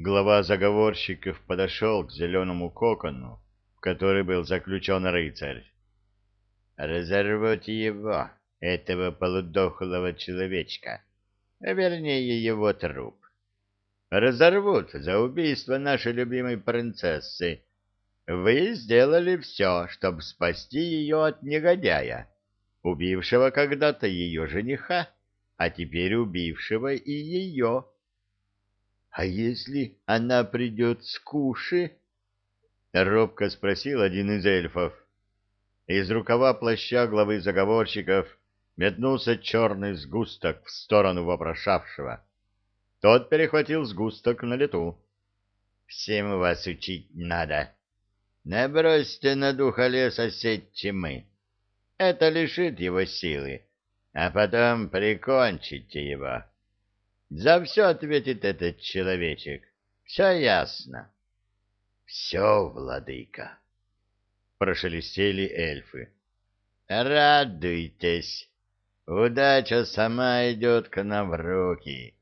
Глава заговорщиков подошел к зеленому кокону, в который был заключен рыцарь. «Разорвут его, этого полудохлого человечка, вернее его труп. Разорвут за убийство нашей любимой принцессы. Вы сделали все, чтобы спасти ее от негодяя, убившего когда-то ее жениха, а теперь убившего и ее». — А если она придет с куши? — робко спросил один из эльфов. Из рукава плаща главы заговорщиков метнулся черный сгусток в сторону вопрошавшего. Тот перехватил сгусток на лету. — Всем вас учить надо. Набросьте на духа леса сеть тьмы. Это лишит его силы, а потом прикончите его. За все ответит этот человечек. Все ясно. Все, владыка. Прошелестели эльфы. Радуйтесь. Удача сама идет к нам в руки.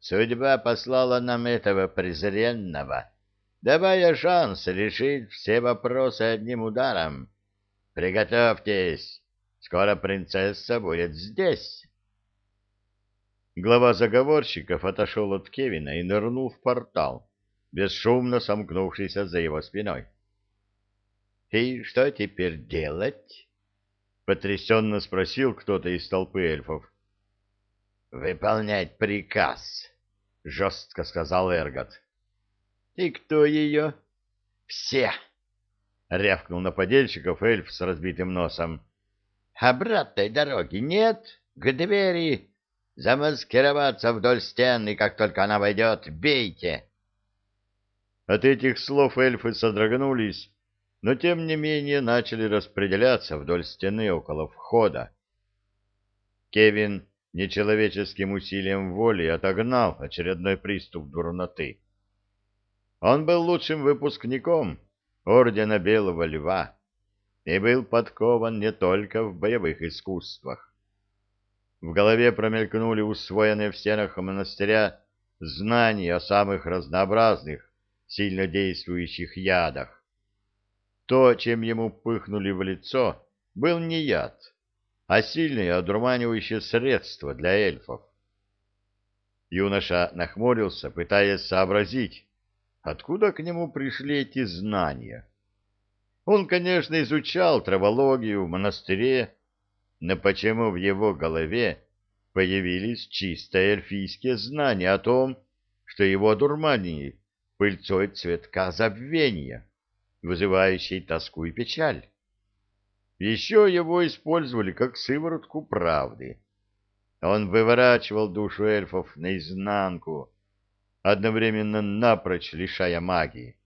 Судьба послала нам этого презренного, давая шанс решить все вопросы одним ударом. Приготовьтесь, скоро принцесса будет здесь. Глава заговорщиков отошел от Кевина и нырнул в портал, бесшумно сомкнувшийся за его спиной. — И что теперь делать? — потрясенно спросил кто-то из толпы эльфов. — Выполнять приказ, — жестко сказал Эргот. — И кто ее? — Все, — рявкнул на подельщиков эльф с разбитым носом. — Обратной дороги нет? К двери! Замаскироваться вдоль стены, как только она войдет, бейте!» От этих слов эльфы содрогнулись, но тем не менее начали распределяться вдоль стены около входа. Кевин нечеловеческим усилием воли отогнал очередной приступ дурноты. Он был лучшим выпускником Ордена Белого Льва и был подкован не только в боевых искусствах. В голове промелькнули усвоенные в стенах монастыря знания о самых разнообразных, сильно действующих ядах. То, чем ему пыхнули в лицо, был не яд, а сильное одурманивающее средство для эльфов. Юноша нахмурился, пытаясь сообразить, откуда к нему пришли эти знания. Он, конечно, изучал травологию в монастыре, но почему в его голове появились чисто эльфийские знания о том, что его дурманили пыльцой цветка забвения, вызывающей тоску и печаль. Еще его использовали как сыворотку правды. Он выворачивал душу эльфов наизнанку, одновременно напрочь лишая магии.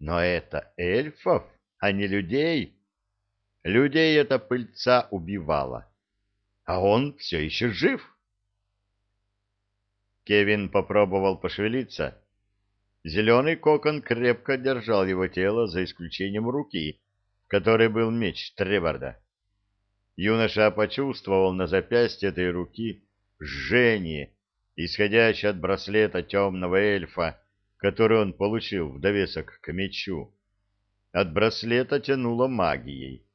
Но это эльфов, а не людей. Людей эта пыльца убивала. А он все еще жив. Кевин попробовал пошевелиться. Зеленый кокон крепко держал его тело, за исключением руки, в которой был меч Треварда. Юноша почувствовал на запястье этой руки жжение, исходящее от браслета темного эльфа, который он получил в довесок к мечу. От браслета тянуло магией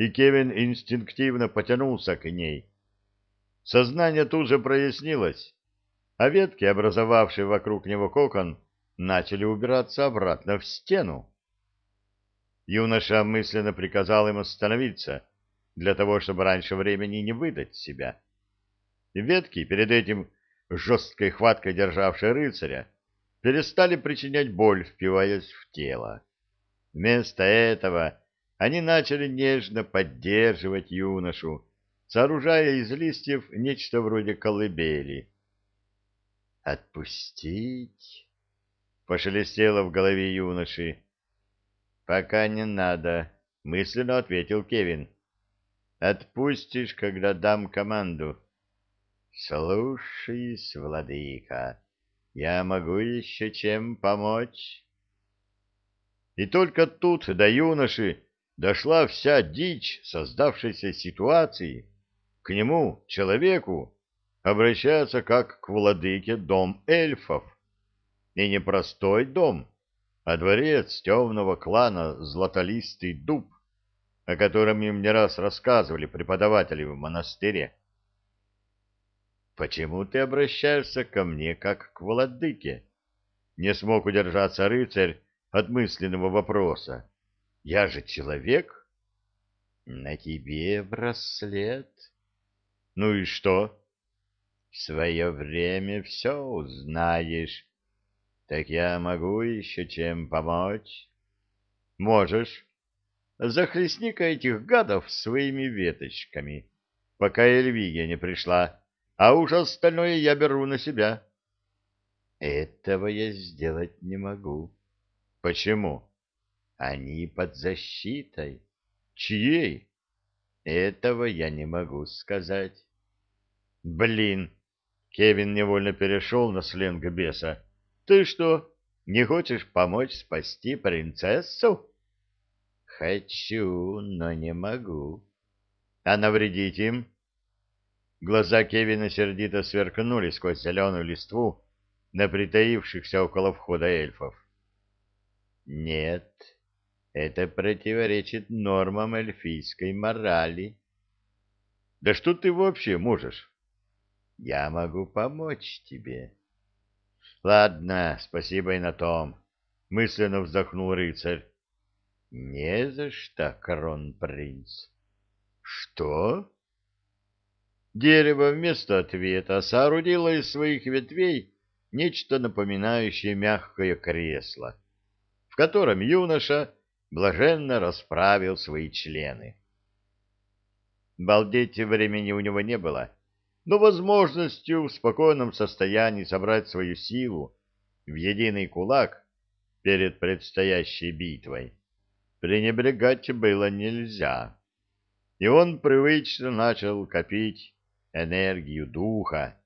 и Кевин инстинктивно потянулся к ней. Сознание тут же прояснилось, а ветки, образовавшие вокруг него кокон, начали убираться обратно в стену. Юноша мысленно приказал им остановиться, для того, чтобы раньше времени не выдать себя. Ветки, перед этим жесткой хваткой державшие рыцаря, перестали причинять боль, впиваясь в тело. Вместо этого они начали нежно поддерживать юношу, сооружая из листьев нечто вроде колыбели. «Отпустить?» — пошелестело в голове юноши. «Пока не надо», — мысленно ответил Кевин. «Отпустишь, когда дам команду». «Слушаюсь, владыка, я могу еще чем помочь?» И только тут до юноши дошла вся дичь создавшейся ситуации. К нему, человеку, обращаться как к владыке дом эльфов. И не простой дом, а дворец темного клана Златолистый Дуб, о котором им не раз рассказывали преподаватели в монастыре. «Почему ты обращаешься ко мне, как к владыке?» Не смог удержаться рыцарь от мысленного вопроса. «Я же человек?» «На тебе браслет». «Ну и что?» «В свое время все узнаешь. Так я могу еще чем помочь?» «Можешь. Захлестни-ка этих гадов своими веточками, пока Эльвигия не пришла, а уж остальное я беру на себя. Этого я сделать не могу. Почему? Они под защитой. Чьей? Этого я не могу сказать. Блин, Кевин невольно перешел на сленг беса. Ты что, не хочешь помочь спасти принцессу? Хочу, но не могу. А навредить им? Глаза Кевина сердито сверкнули сквозь зеленую листву на притаившихся около входа эльфов. Нет, это противоречит нормам эльфийской морали. Да что ты вообще можешь? Я могу помочь тебе. Ладно, спасибо и на том, мысленно вздохнул рыцарь. Не за что, кронпринц. Что? Дерево вместо ответа соорудило из своих ветвей нечто напоминающее мягкое кресло, в котором юноша блаженно расправил свои члены. Балдеть времени у него не было, но возможностью в спокойном состоянии собрать свою силу в единый кулак перед предстоящей битвой пренебрегать было нельзя. И он привычно начал копить энергию духа,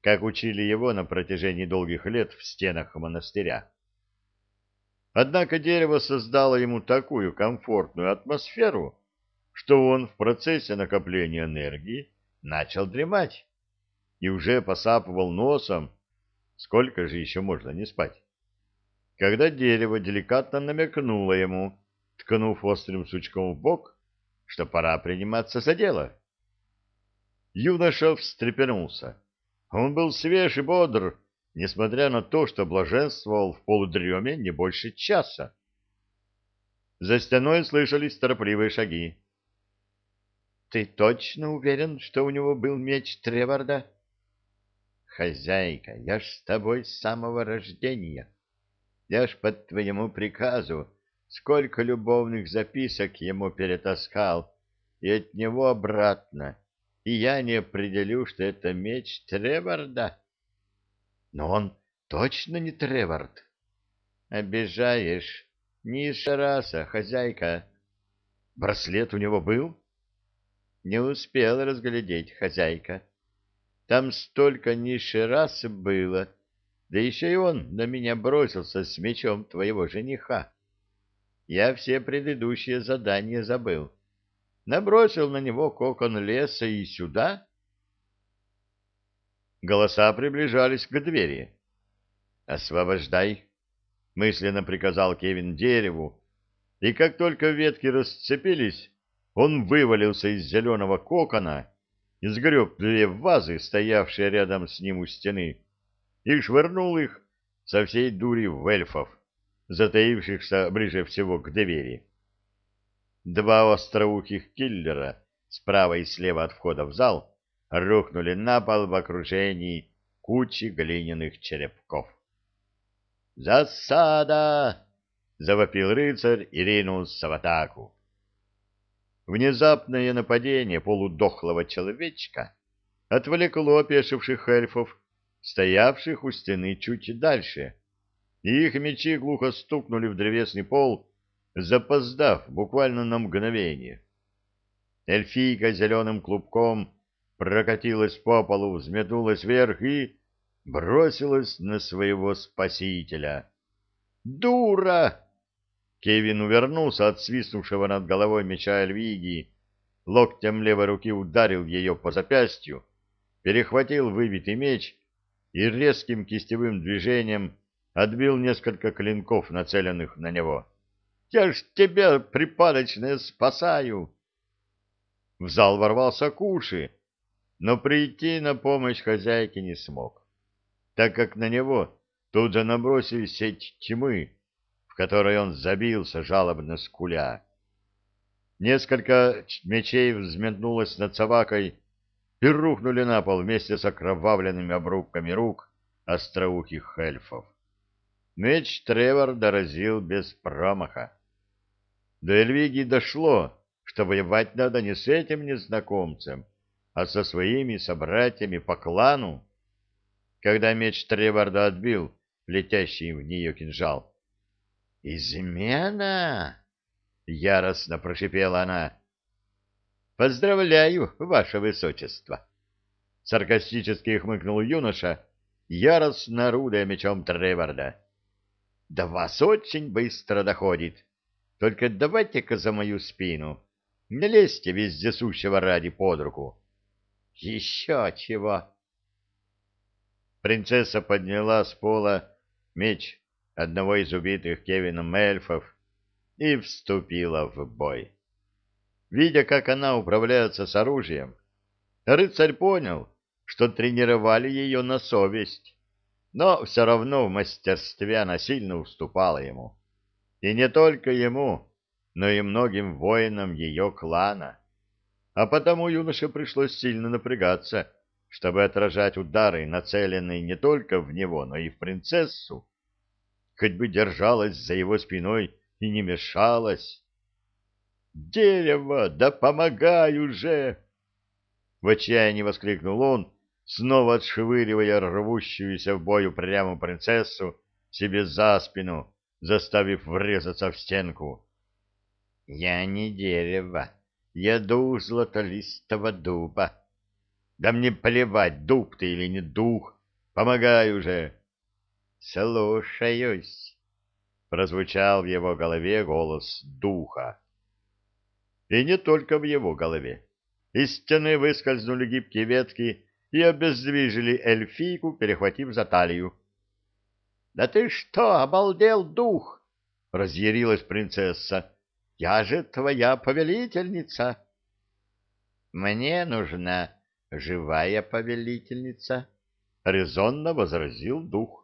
как учили его на протяжении долгих лет в стенах монастыря. Однако дерево создало ему такую комфортную атмосферу, что он в процессе накопления энергии начал дремать и уже посапывал носом, сколько же еще можно не спать. Когда дерево деликатно намекнуло ему, ткнув острым сучком в бок, что пора приниматься за дело. Юноша встрепенулся. Он был свеж и бодр, несмотря на то, что блаженствовал в полудреме не больше часа. За стеной слышались торопливые шаги. — Ты точно уверен, что у него был меч Треварда? — Хозяйка, я ж с тобой с самого рождения. Я ж под твоему приказу сколько любовных записок ему перетаскал, и от него обратно, и я не определю, что это меч Треварда. Но он точно не Тревард. Обижаешь. Ниша раса, хозяйка. Браслет у него был? Не успел разглядеть, хозяйка. Там столько низшей расы было, да еще и он на меня бросился с мечом твоего жениха. Я все предыдущие задания забыл. Набросил на него кокон леса и сюда. Голоса приближались к двери. «Освобождай!» — мысленно приказал Кевин дереву, и как только ветки расцепились, он вывалился из зеленого кокона, изгреб две вазы, стоявшие рядом с ним у стены, и швырнул их со всей дури в эльфов затаившихся ближе всего к двери. Два остроухих киллера справа и слева от входа в зал рухнули на пол в окружении кучи глиняных черепков. «Засада!» — завопил рыцарь и ринулся в атаку. Внезапное нападение полудохлого человечка отвлекло опешивших эльфов, стоявших у стены чуть дальше, и их мечи глухо стукнули в древесный пол, запоздав буквально на мгновение. Эльфийка зеленым клубком прокатилась по полу, взметнулась вверх и бросилась на своего спасителя. «Дура!» Кевин увернулся от свистнувшего над головой меча Эльвиги, локтем левой руки ударил ее по запястью, перехватил выбитый меч и резким кистевым движением отбил несколько клинков, нацеленных на него. «Я ж тебя, припадочное, спасаю!» В зал ворвался Куши, но прийти на помощь хозяйке не смог, так как на него тут же набросили сеть тьмы, в которой он забился, жалобно скуля. Несколько мечей взметнулось над собакой и рухнули на пол вместе с окровавленными обрубками рук остроухих эльфов. Меч Тревор доразил без промаха. До Эльвиги дошло, что воевать надо не с этим незнакомцем, а со своими собратьями по клану. Когда меч Треварда отбил летящий в нее кинжал. «Измена!» — яростно прошипела она. «Поздравляю, ваше высочество!» Саркастически хмыкнул юноша, яростно орудуя мечом Треварда. «До вас очень быстро доходит. Только давайте-ка за мою спину. Не лезьте вездесущего ради под руку». «Еще чего!» Принцесса подняла с пола меч одного из убитых Кевином эльфов и вступила в бой. Видя, как она управляется с оружием, рыцарь понял, что тренировали ее на совесть, но все равно в мастерстве она сильно уступала ему. И не только ему, но и многим воинам ее клана. А потому юноше пришлось сильно напрягаться, чтобы отражать удары, нацеленные не только в него, но и в принцессу. Хоть бы держалась за его спиной и не мешалась. «Дерево, да помогай уже!» В отчаянии воскликнул он, снова отшвыривая рвущуюся в бою прямо принцессу себе за спину, заставив врезаться в стенку. «Я не дерево, я дух златолистого дуба. Да мне плевать, дуб ты или не дух, помогай уже!» «Слушаюсь!» — прозвучал в его голове голос духа. И не только в его голове. Из стены выскользнули гибкие ветки и обездвижили эльфийку, перехватив за талию. — Да ты что, обалдел дух? — разъярилась принцесса. — Я же твоя повелительница. — Мне нужна живая повелительница, — резонно возразил дух.